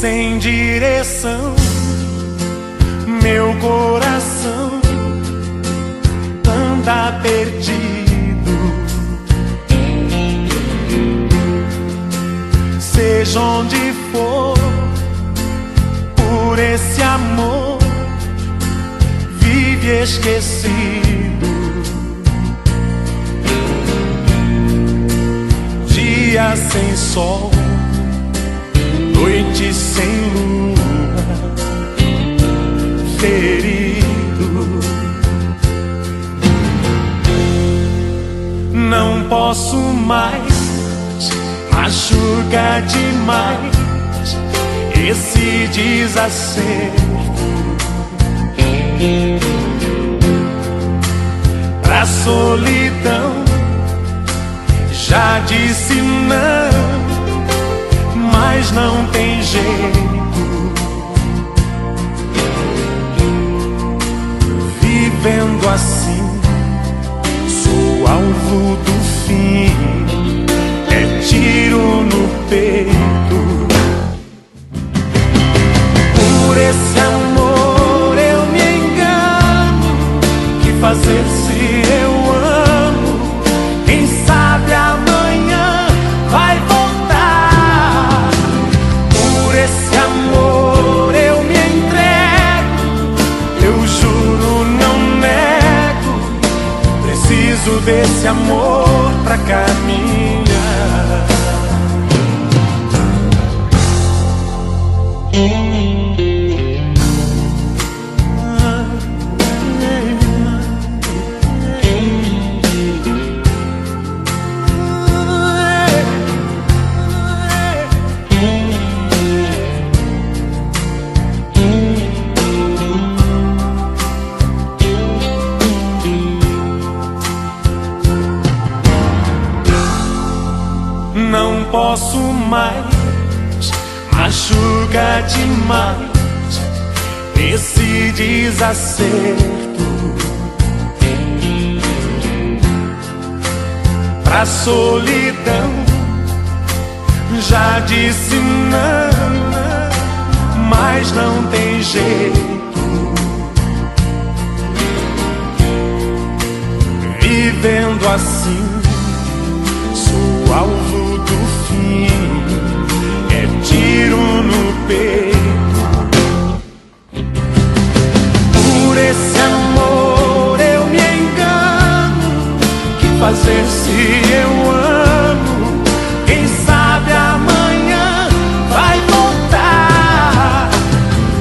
sem direção, meu coração anda perdido. Seja onde for, por esse amor vive esquecido. Dia sem sol noite sem lua, ferido. Não posso mais machucar demais esse desacerto. Pra solidão, já disse não, mas não tem jeito. Vivendo assim, sou alvo do fim, amor Não posso mais machucar demais esse desacerto. Pra solidão, já disse não, mas não tem jeito. Vivendo assim Se eu amo? Quem sabe amanhã vai voltar.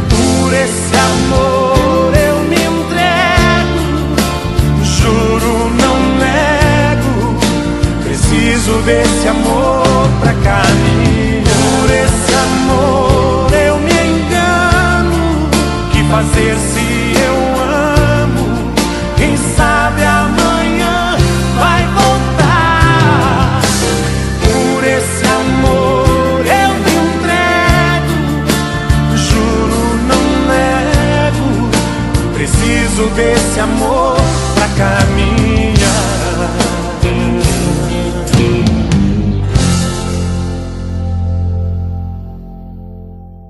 Por esse amor eu me entrego. Juro, não nego. Preciso desse amor pra caminhar. Preciso desse amor pra caminhar.